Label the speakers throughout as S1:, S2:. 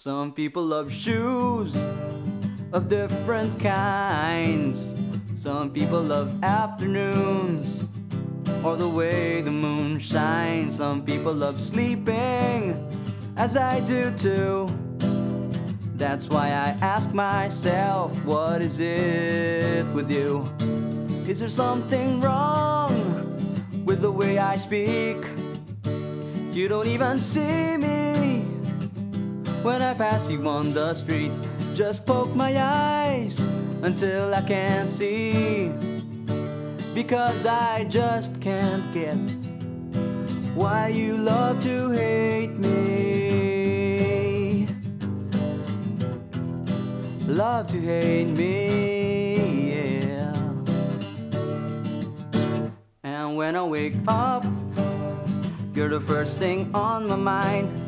S1: Some people love shoes of different kinds. Some people love afternoons or the way the moon shines. Some people love sleeping, as I do too. That's why I ask myself, what is it with you? Is there something wrong with the way I speak? You don't even see me when I pass you on the street. Just poke my eyes until I can't see. Because I just can't get why you love to hate me. Love to hate me, yeah. And when I wake up, you're the first thing on my mind.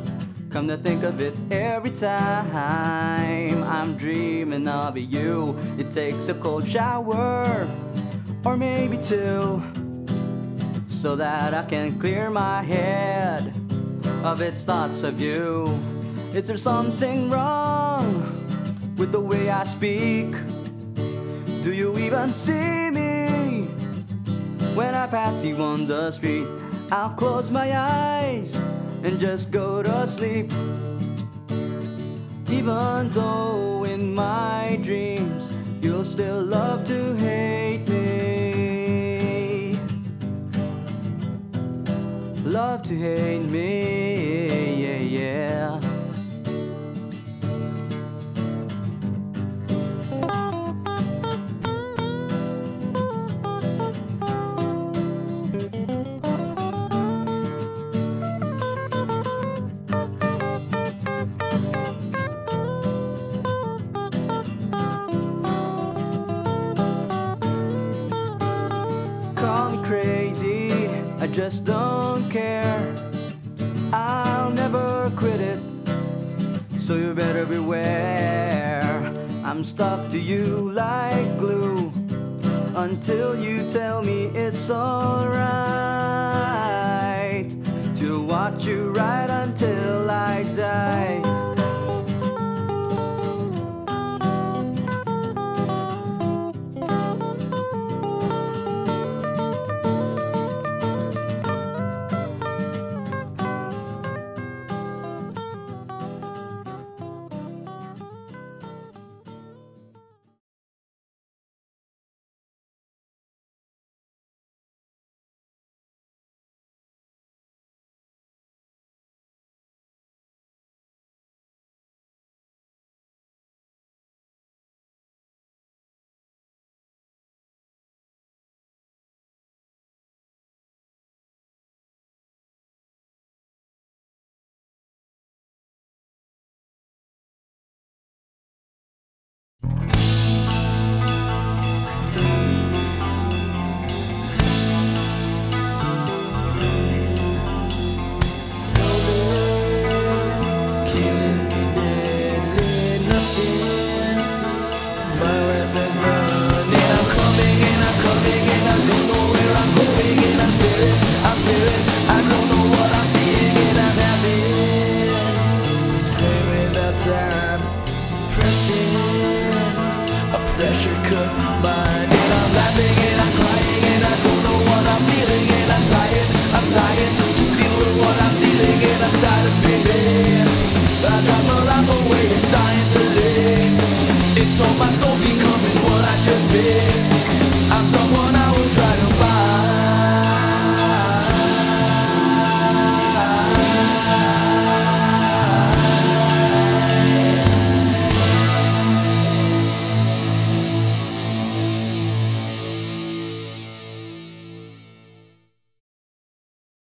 S1: Come to think of it every time I'm dreaming of you. It takes a cold shower, or maybe two, so that I can clear my head of its thoughts of you. Is there something wrong with the way I speak? Do you even see me when I pass you on the street? I'll close my eyes and just go to sleep. Even though in my dreams you'll still love to hate me. Love to hate me, yeah, yeah. Just don't care. I'll never quit it, so you better beware. I'm stuck to you like glue until you tell me it's alright to watch you right until I die.
S2: my